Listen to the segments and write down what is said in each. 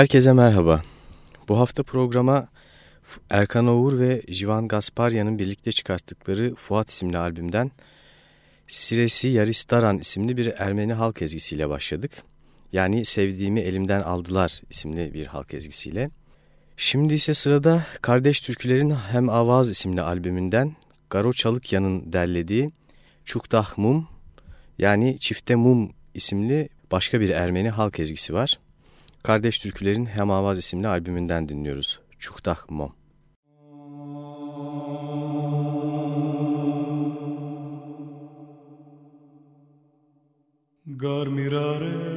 Herkese merhaba. Bu hafta programa Erkan Oğur ve Jivan Gasparyan'ın birlikte çıkarttıkları Fuat isimli albümden Siresi Yaristaran isimli bir Ermeni halk ezgisiyle başladık. Yani Sevdiğimi Elimden Aldılar isimli bir halk ezgisiyle. Şimdi ise sırada Kardeş Türkülerin Hem Avaz isimli albümünden Garo Çalıkyan'ın derlediği Çuktah Mum yani Çifte Mum isimli başka bir Ermeni halk ezgisi var. Kardeş Türkülerin Hem Avaz isimli albümünden dinliyoruz. Çuktah Mom. Hoy,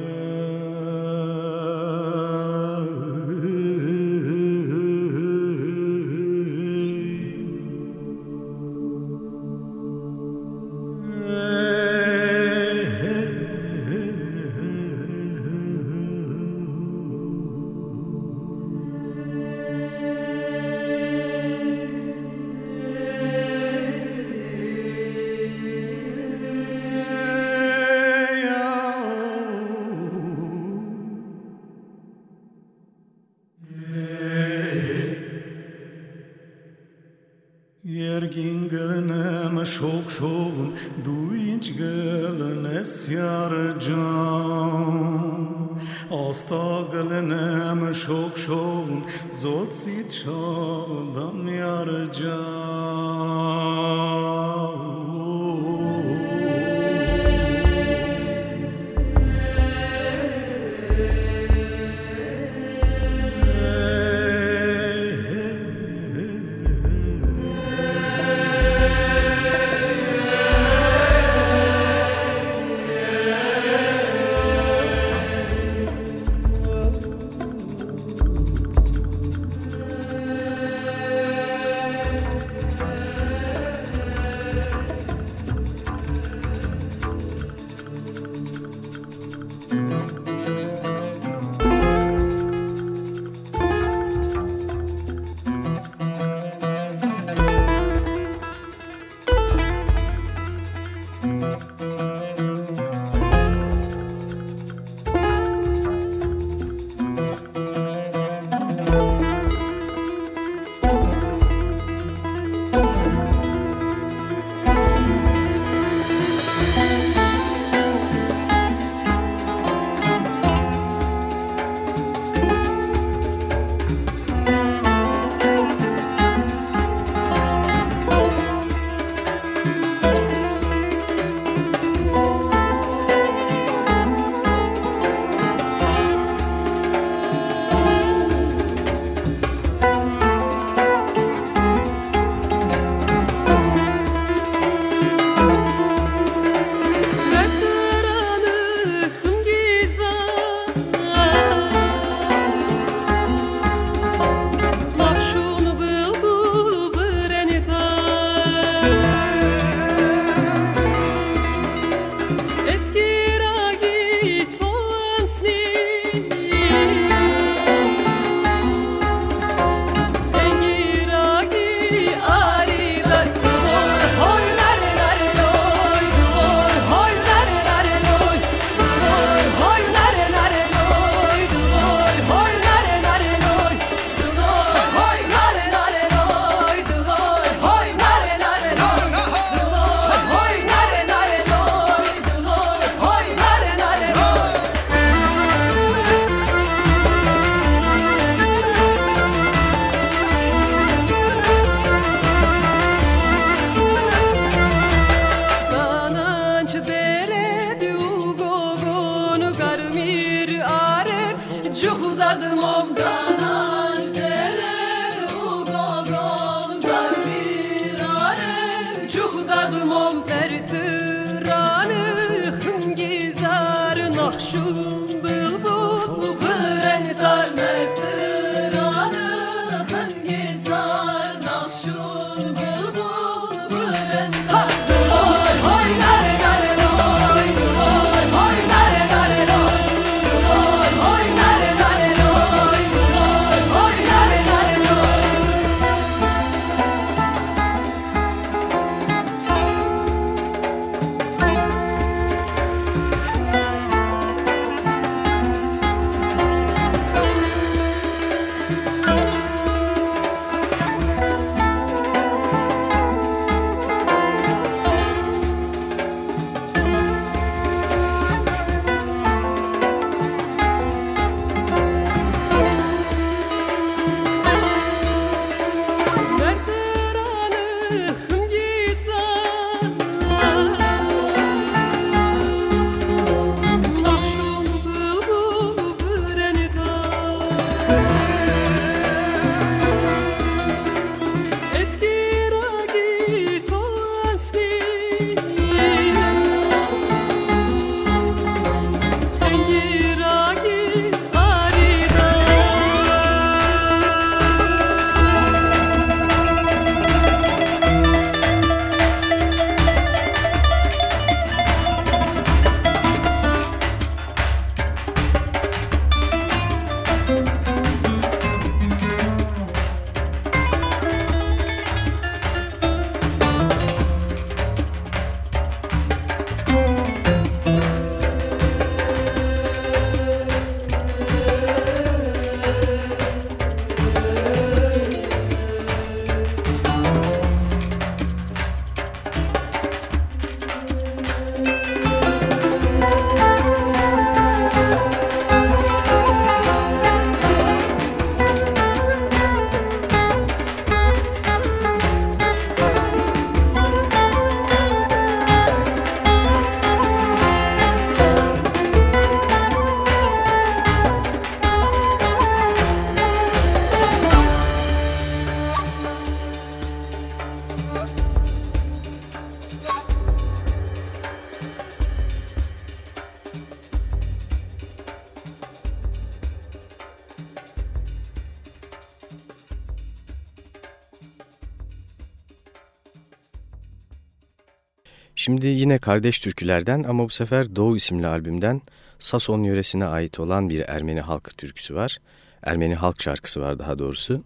Şimdi yine kardeş türkülerden ama bu sefer Doğu isimli albümden Sason yöresine ait olan bir Ermeni halk türküsü var. Ermeni halk şarkısı var daha doğrusu.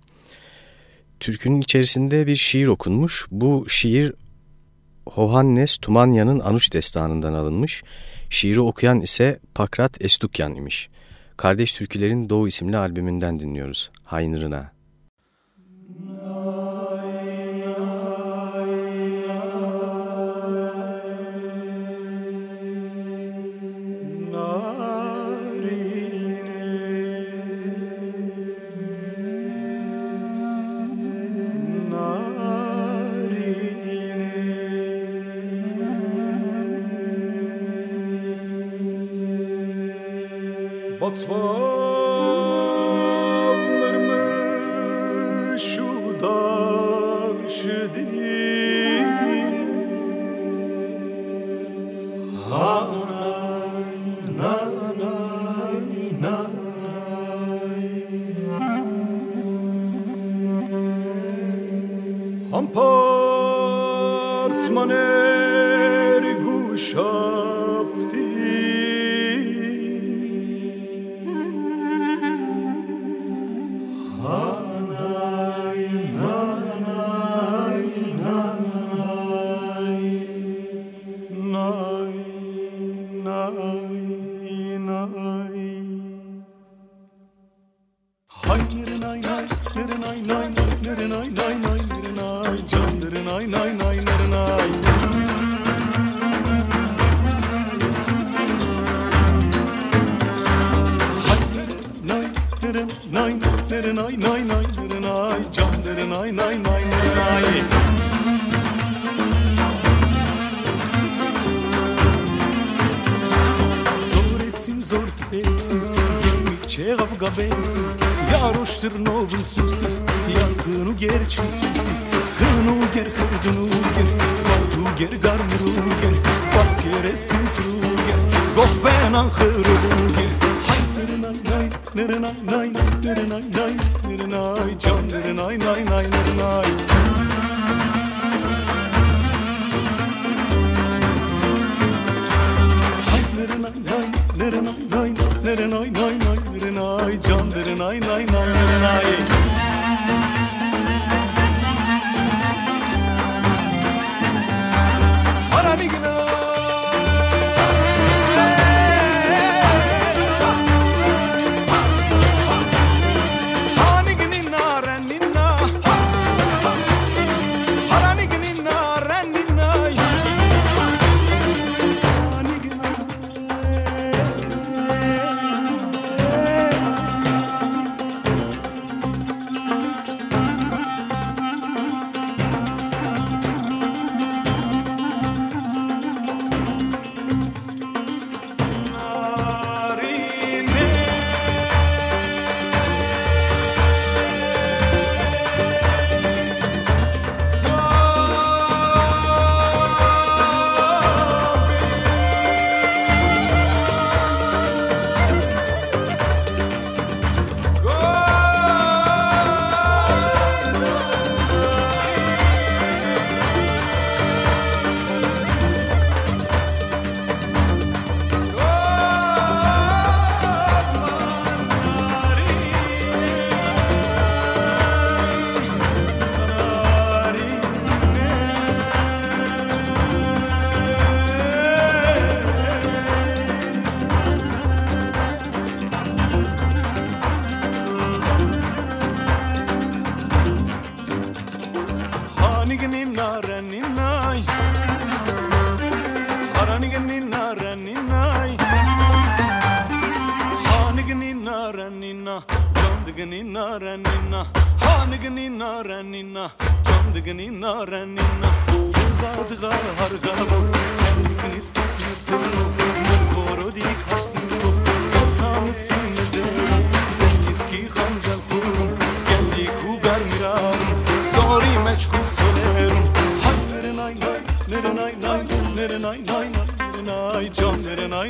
Türkünün içerisinde bir şiir okunmuş. Bu şiir Hohannes Tumanya'nın Anuş destanından alınmış. Şiiri okuyan ise Pakrat Estukyan imiş. Kardeş Türkülerin Doğu isimli albümünden dinliyoruz. Haynırına. Nırınay nay nay nırınay nay nay nırınay Can nırınay nay nay nırınay Nay nırınay nay nay nırınay Can nırınay nay nay nırınay Zor etsin zor etsin. Gittikçe kavga bensin. Jaroštr novin susi, jan hnuger čususi, hnuger hrdnuger, vartuger garmruger, fakir esintruger, gohbenan hırbuger. Hay nırınay nay, nırınay nay, nırınay nay, nırınay can, nırınay nay nay nırınay. Hay nırınay nay, nırınay nay, nırınay nay nay nay, candırın ay nay, nandırın ay.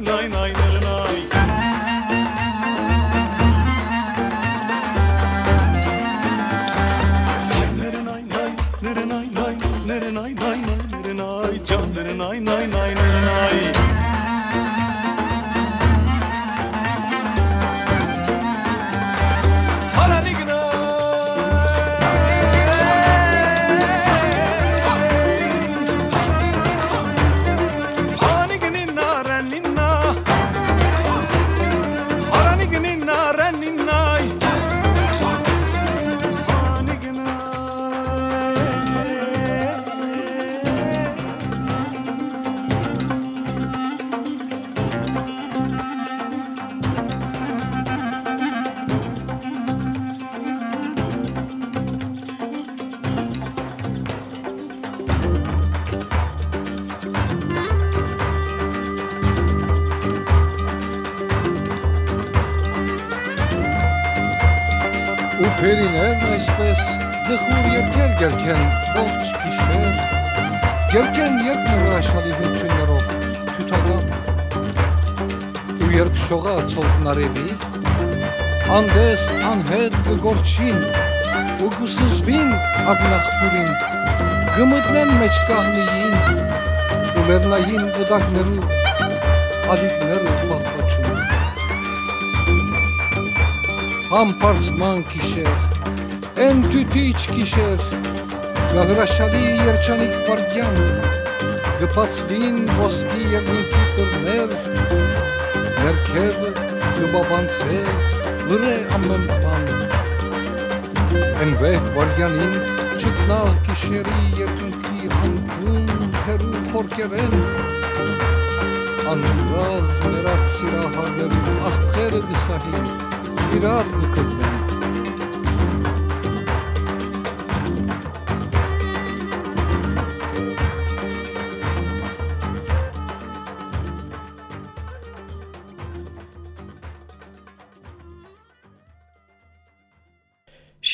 nay nay Գերքեն ողջ գիշեր, Գերքեն երբ նորաշալի հնչյուններով թութալան, ու երբ շողաց ոլքն արևի, անդես անհետ գգորջին, ու գուսզվին ագնախպուրին, գմտնեն մեջ կահնիին, ու լերնային գդակներու, ալիքներու պախպաչում։ Համպարծ ման գիշեր, են թյութիչ գիշեր, գահրաշալի երջանիկ վարգյան, գպացվին ոսկի երնիկի տրներ, ներքև գբաբանցե, լրե ամեն բան, են վեհ վարգյանին չկնաղ գիշերի երկնքի անկում հերու խորկերեն, անրազ մերած սիրահարներու աստղերը գսահին, irad yıkıldı.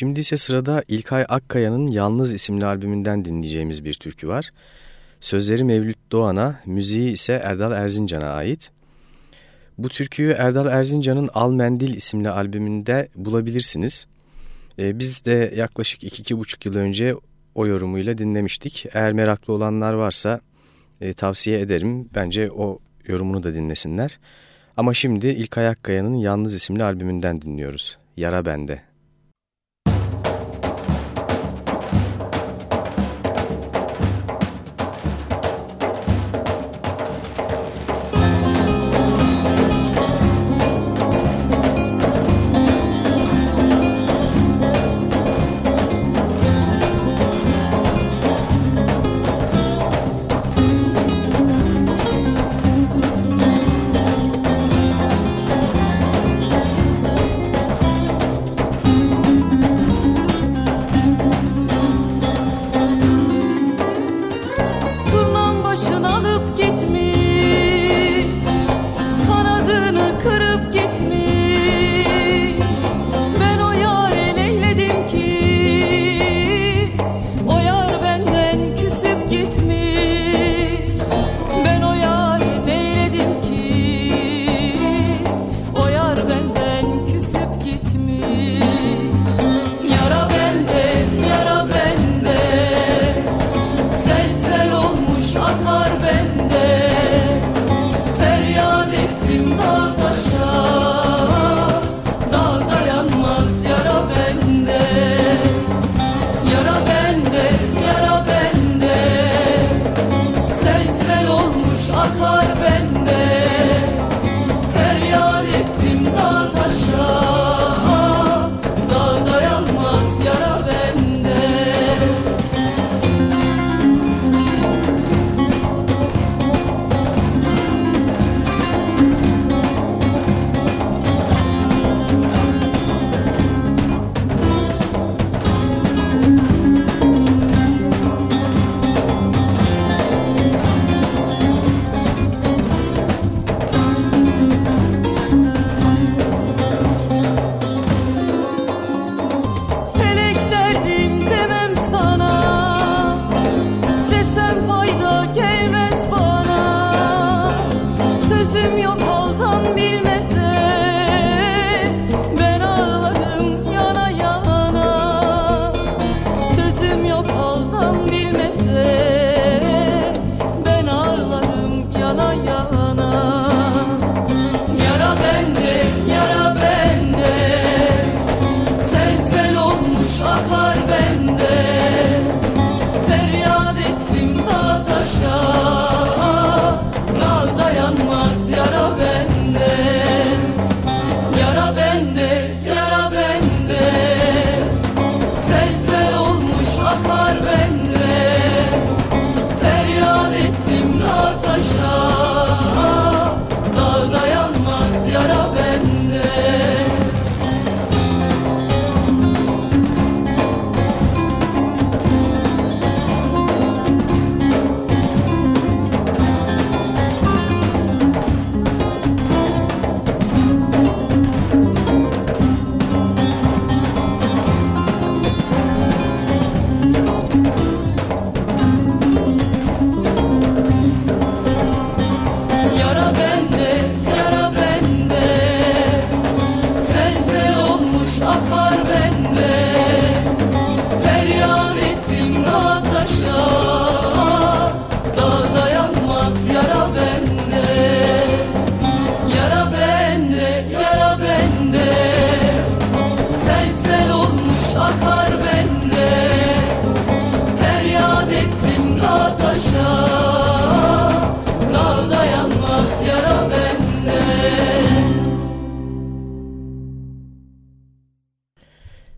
Şimdi ise sırada İlkay Akkaya'nın Yalnız isimli albümünden dinleyeceğimiz bir türkü var. Sözleri Mevlüt Doğan'a, müziği ise Erdal Erzincan'a ait. Bu türküyü Erdal Erzincan'ın Al Mendil isimli albümünde bulabilirsiniz. Ee, biz de yaklaşık iki iki buçuk yıl önce o yorumuyla dinlemiştik. Eğer meraklı olanlar varsa e, tavsiye ederim. Bence o yorumunu da dinlesinler. Ama şimdi İlkay Akkaya'nın Yalnız isimli albümünden dinliyoruz. Yara Bende.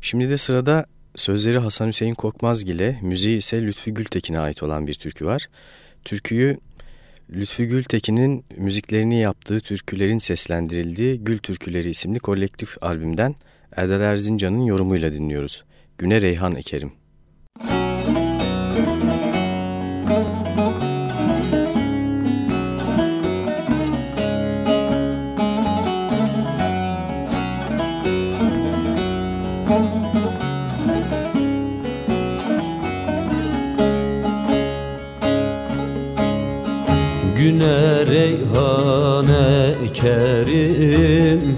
Şimdi de sırada sözleri Hasan Hüseyin Korkmazgil'e, müziği ise Lütfü Gültekin'e ait olan bir türkü var. Türküyü Lütfü Gültekin'in müziklerini yaptığı türkülerin seslendirildiği Gül Türküleri isimli kolektif albümden Erdal Erzincan'ın yorumuyla dinliyoruz. Güne Reyhan Ekerim. Güne reyhane kerim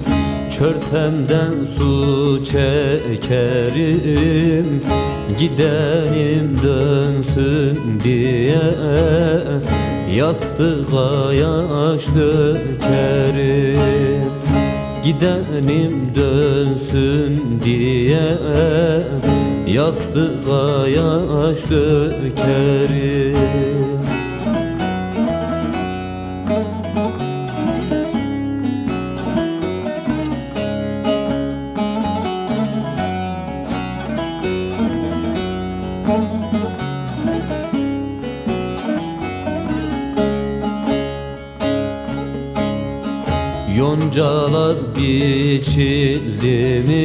Çörtenden su çekerim. Gidenim dönsün diye Yastığa yaş dökerim Gidenim dönsün diye Yastığa yaş dökerim Yoncalar biçildi mi?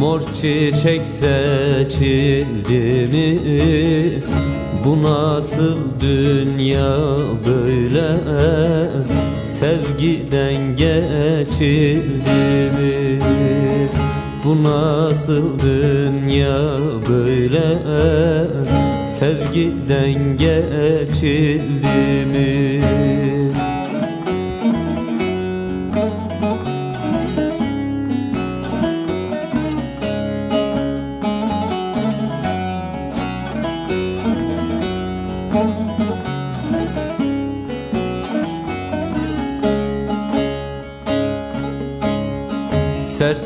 Mor çiçek seçildi mi? Bu nasıl dünya böyle? Sevgiden geçildi mi? Bu nasıl dünya böyle? Sevgiden geçildi mi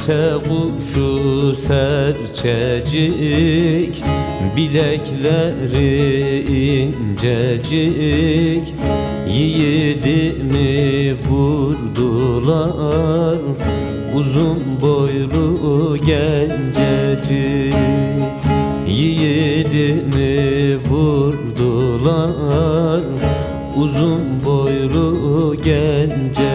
Serçe kuşu serçecik Bilekleri incecik. Yiğidimi vurdular Uzun boylu gencecik. Yiğidimi vurdular Uzun boylu gencecik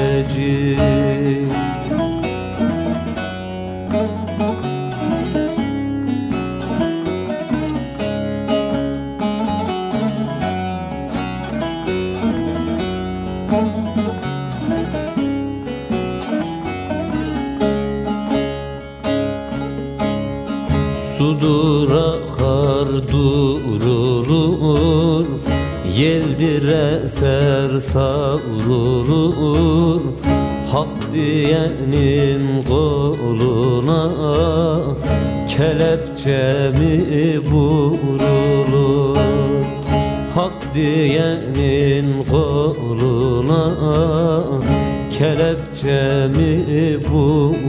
eser savrulur Hak diyenin koluna Kelepçe mi vurulur. Hak diyenin koluna kelepçe mi vurulur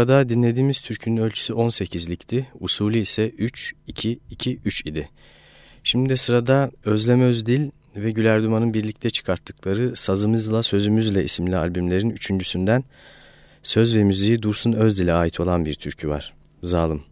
arada dinlediğimiz türkünün ölçüsü 18'likti, usulü ise 3-2-2-3 idi. Şimdi de sırada Özlem Özdil ve Güler Duman'ın birlikte çıkarttıkları Sazımızla Sözümüzle isimli albümlerin üçüncüsünden söz ve müziği Dursun Özdil'e ait olan bir türkü var. Zalim.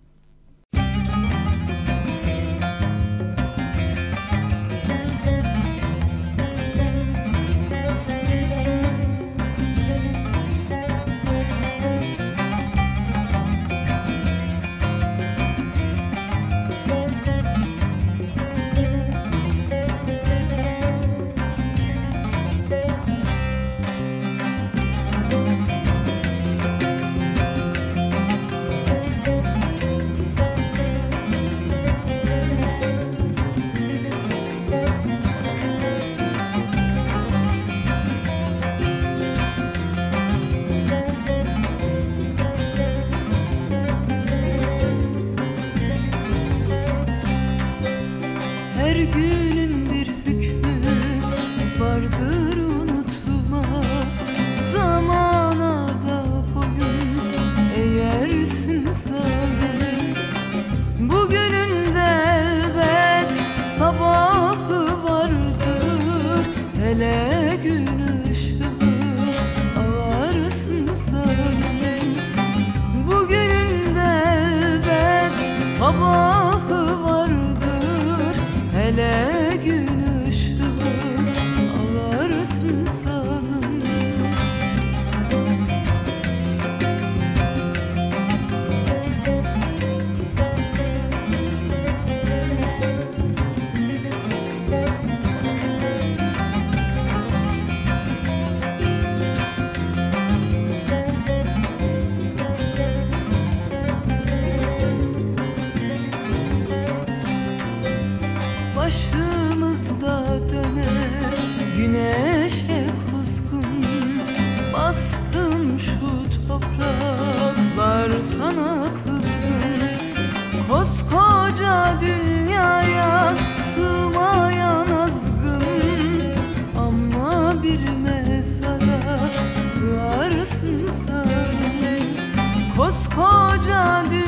kara dünya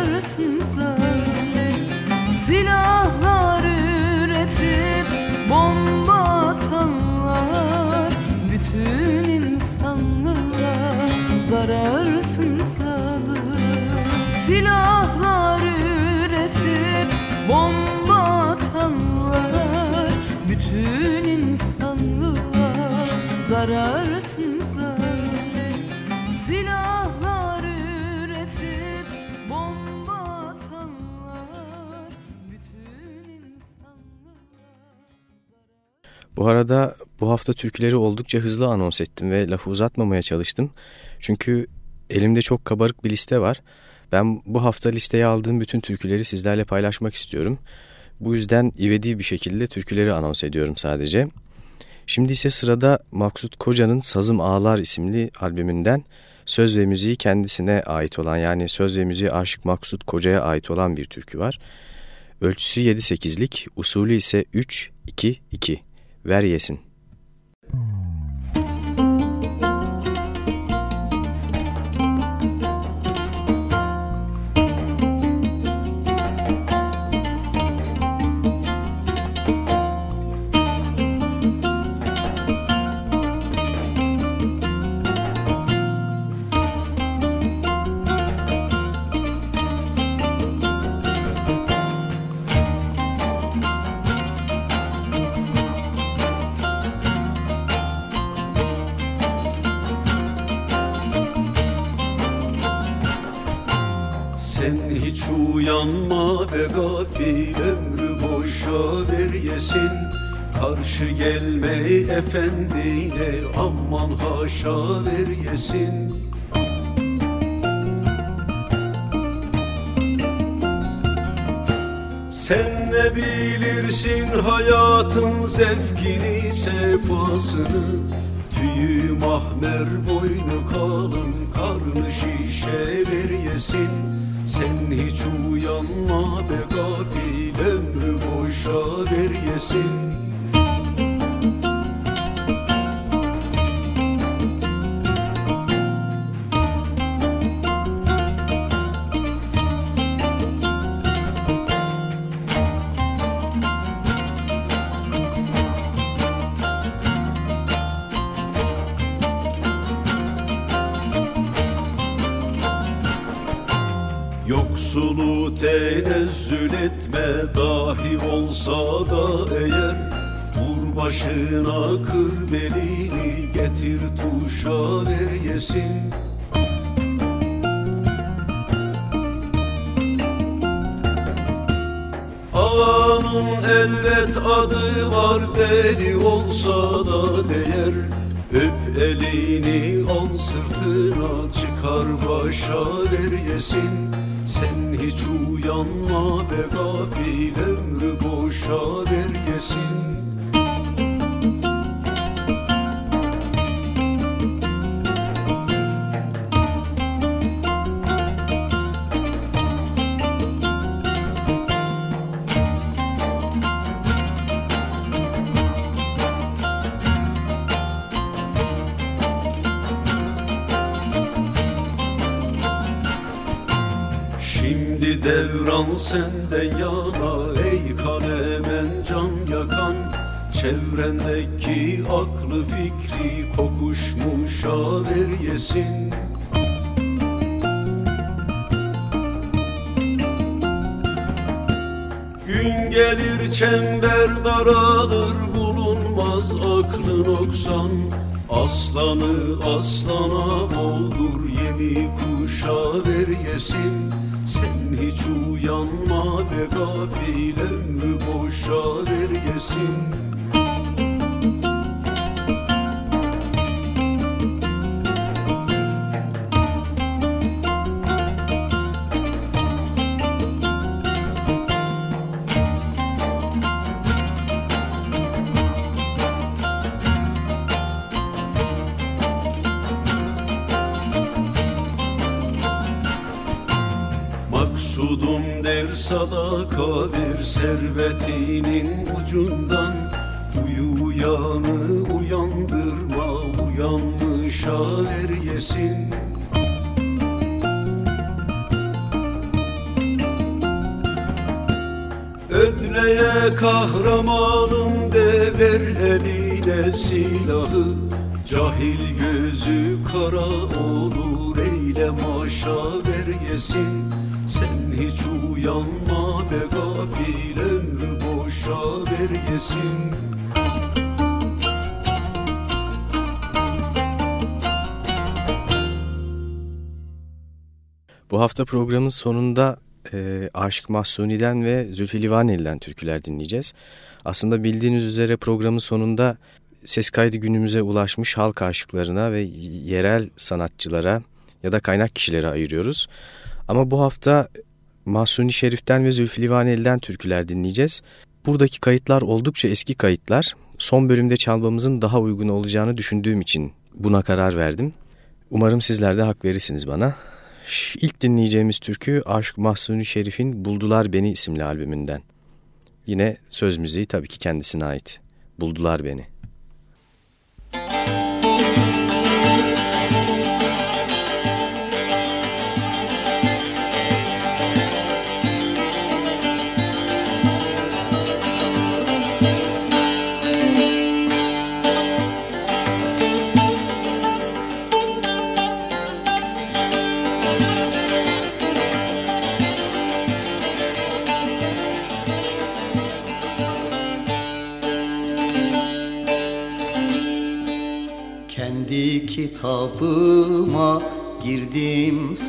arada bu hafta türküleri oldukça hızlı anons ettim ve lafı uzatmamaya çalıştım. Çünkü elimde çok kabarık bir liste var. Ben bu hafta listeye aldığım bütün türküleri sizlerle paylaşmak istiyorum. Bu yüzden ivedi bir şekilde türküleri anons ediyorum sadece. Şimdi ise sırada Maksut Koca'nın Sazım Ağlar isimli albümünden söz ve müziği kendisine ait olan yani söz ve müziği Aşık Maksut Koca'ya ait olan bir türkü var. Ölçüsü 7-8'lik, usulü ise 3-2-2 ver yesin. Karşı gelme efendiyle aman haşa ver yesin. Sen ne bilirsin hayatın zevkini sefasını Tüyü mahmer boynu kalın karnı şişe ver yesin. Sen hiç uyanma be gafil ömrü boşa ver yesin başına kır belini getir tuşa ver yesin. Ağanın elbet adı var deli olsa da değer. Öp elini al sırtına çıkar başa ver yesin. Sen hiç uyanma be fikri kokuşmuşa ver yesin. Gün gelir çember daralır bulunmaz aklın oksan. Aslanı aslana boğdur yemi kuşa ver yesin. Sen hiç uyanma be gafil ömrü boşa ver yesin servetinin ucundan Uyu uyanı uyandırma uyanmışa ver yesin. Ödleye kahramanım de ver eline silahı. Cahil gözü kara olur eyle maşa ver yesin. Sen hiç uyanma yesin Bu hafta programın sonunda e, Aşık Mahsuni'den ve Zülfü Livaneli'den türküler dinleyeceğiz. Aslında bildiğiniz üzere programın sonunda ses kaydı günümüze ulaşmış halk aşıklarına ve yerel sanatçılara ya da kaynak kişilere ayırıyoruz. Ama bu hafta Mahsuni Şerif'ten ve Zülfü Livaneli'den türküler dinleyeceğiz. Buradaki kayıtlar oldukça eski kayıtlar. Son bölümde çalmamızın daha uygun olacağını düşündüğüm için buna karar verdim. Umarım sizler de hak verirsiniz bana. İlk dinleyeceğimiz türkü Aşık Mahsuni Şerif'in Buldular Beni isimli albümünden. Yine söz müziği tabii ki kendisine ait. Buldular Beni.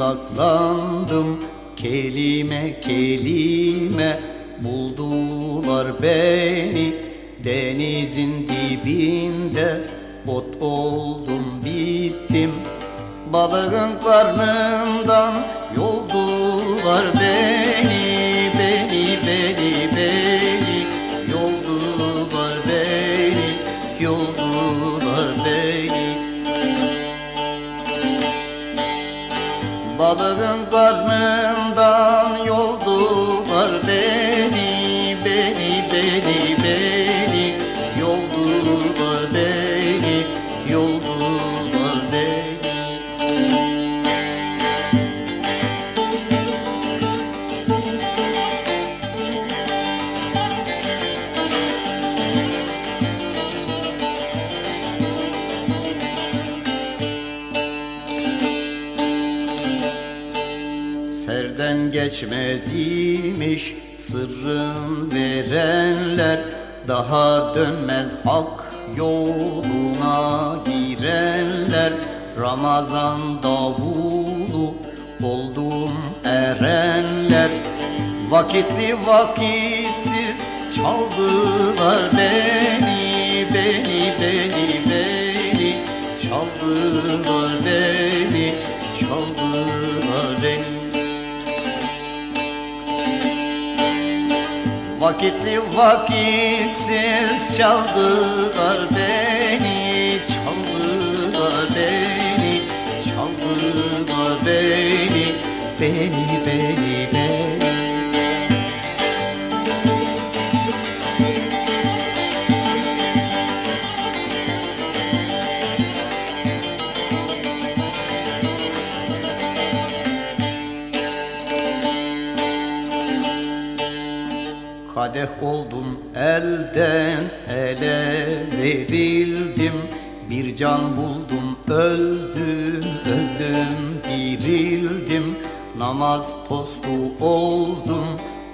Saklandım. Kelime kelime buldular beni. Denizin dibinde ot oldum bittim. Balığın karnından Kadeh oldum elden ele verildim Bir can buldum öldüm öldüm dirildim. Namaz postu oldum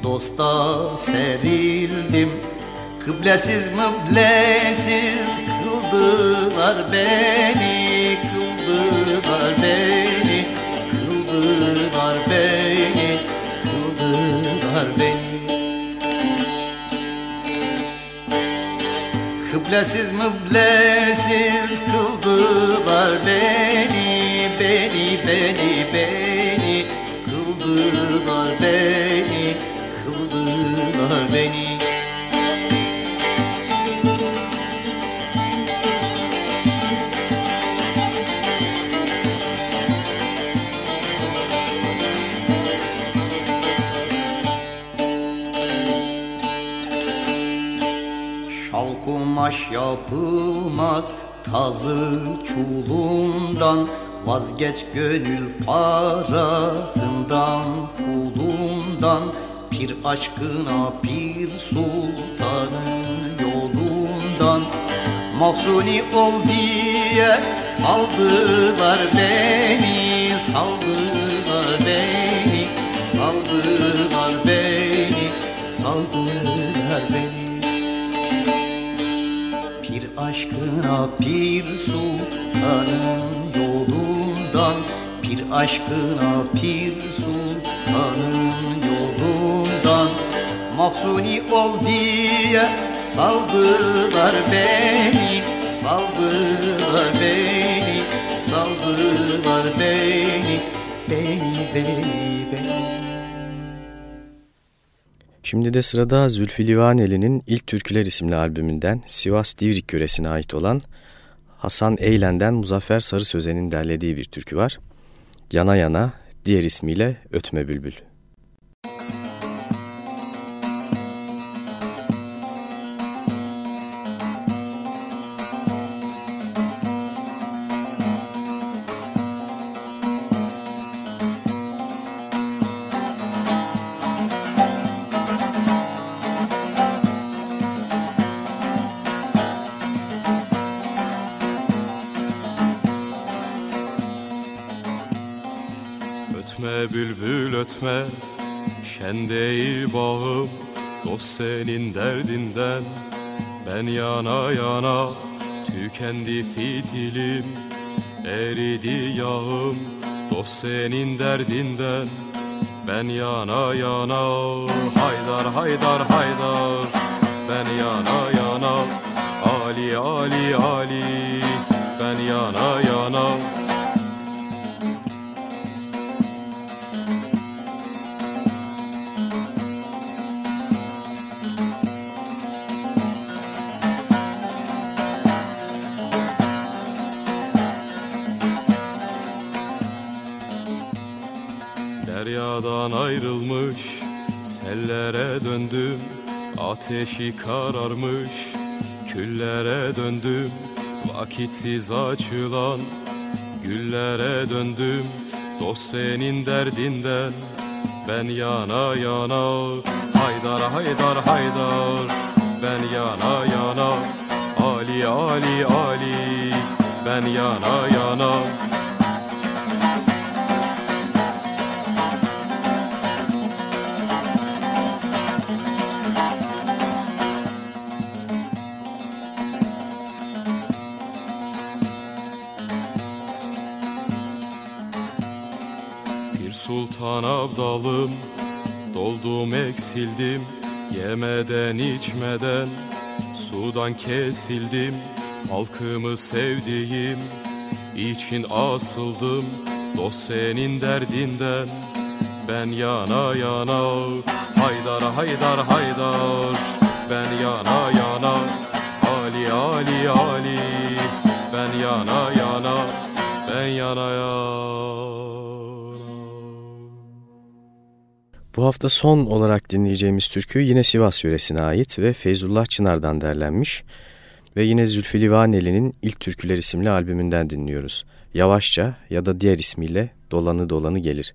dosta serildim. Kıblesiz müblesiz kıldılar beni Kıldılar beni Kıldılar beni Kıldılar beni Kıblesiz müblesiz kıldılar beni Beni beni beni. Kıldılar beni Kıldılar beni yapılmaz tazı çulundan Vazgeç gönül parasından pulundan Pir aşkına pir sultanın yolundan. Mahzuni ol diye saldılar beni Saldılar beni Saldılar beni Saldılar beni aşkına pir sultanın yolundan Pir aşkına pir sultanın yolundan. Mahzuni ol diye saldılar beni Saldılar beni, saldılar beni Beni, beni, beni Şimdi de sırada Zülfü Livaneli'nin İlk Türküler isimli albümünden Sivas Divrik yöresine ait olan Hasan Eylen'den Muzaffer Sarı Sözen'in derlediği bir türkü var. Yana Yana, diğer ismiyle Ötme Bülbül. Derdinden Ben yana yana Tükendi fitilim. Eridi yağım Dost senin derdinden. Ben yana yana Haydar haydar haydar. Ben yana yana Ali Ali Ali. Ben yana yana ayrılmış sellere döndüm Ateşi kararmış küllere döndüm Vakitsiz açılan güllere döndüm Dost senin derdinden ben yana yana Haydar haydar haydar ben yana yana Ali Ali Ali ben yana yana abdalım Doldum eksildim Yemeden içmeden Sudan kesildim Halkımı sevdiğim için asıldım Dost senin derdinden. Ben yana yana Haydar haydar haydar. Ben yana yana Ali Ali Ali. Ben yana yana Ben yana yana Bu hafta son olarak dinleyeceğimiz türkü yine Sivas yöresine ait ve Feyzullah Çınar'dan derlenmiş ve yine Zülfü Livaneli'nin İlk Türküler isimli albümünden dinliyoruz. Yavaşça ya da diğer ismiyle Dolanı Dolanı Gelir.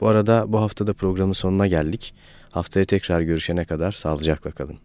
Bu arada bu haftada programın sonuna geldik. Haftaya tekrar görüşene kadar sağlıcakla kalın.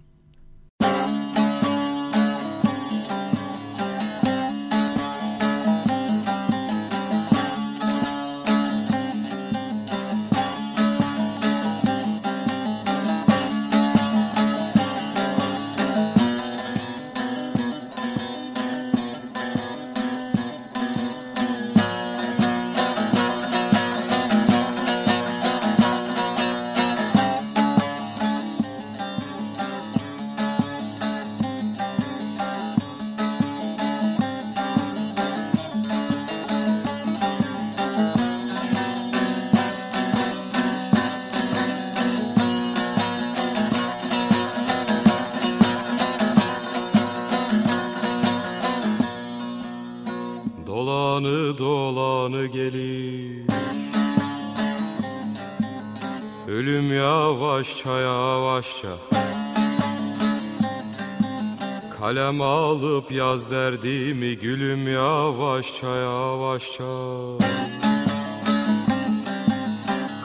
Alıp yaz derdimi gülüm yavaşça yavaşça.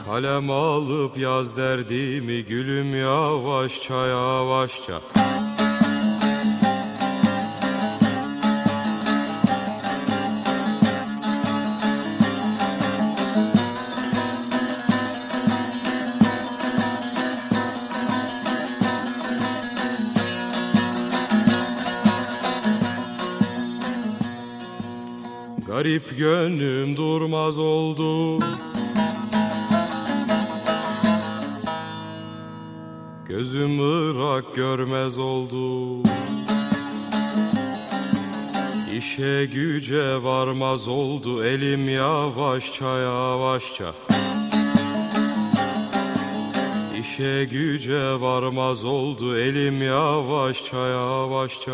Kalem alıp yaz derdimi gülüm yavaşça yavaşça Garip gönlüm durmaz oldu. Gözüm ırak görmez oldu. İşe güce varmaz oldu. Elim yavaşça yavaşça. İşe güce varmaz oldu. Elim yavaşça yavaşça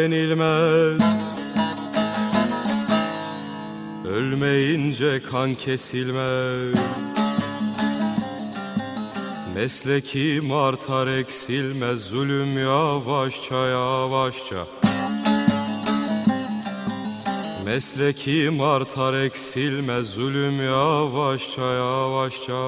güvenilmez Ölmeyince kan kesilmez. Meslekim artar eksilmez Zulüm yavaşça yavaşça. Meslekim artar eksilmez Zulüm yavaşça yavaşça